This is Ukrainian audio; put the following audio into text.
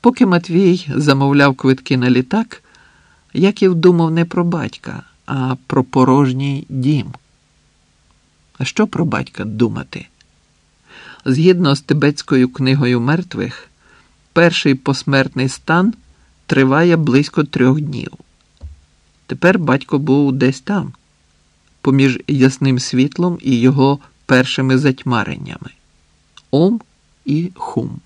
Поки Матвій замовляв квитки на літак, Яків думав не про батька, а про порожній дім. А що про батька думати? Згідно з Тибетською книгою мертвих, перший посмертний стан триває близько трьох днів. Тепер батько був десь там, поміж ясним світлом і його першими затьмареннями Ом і Хум.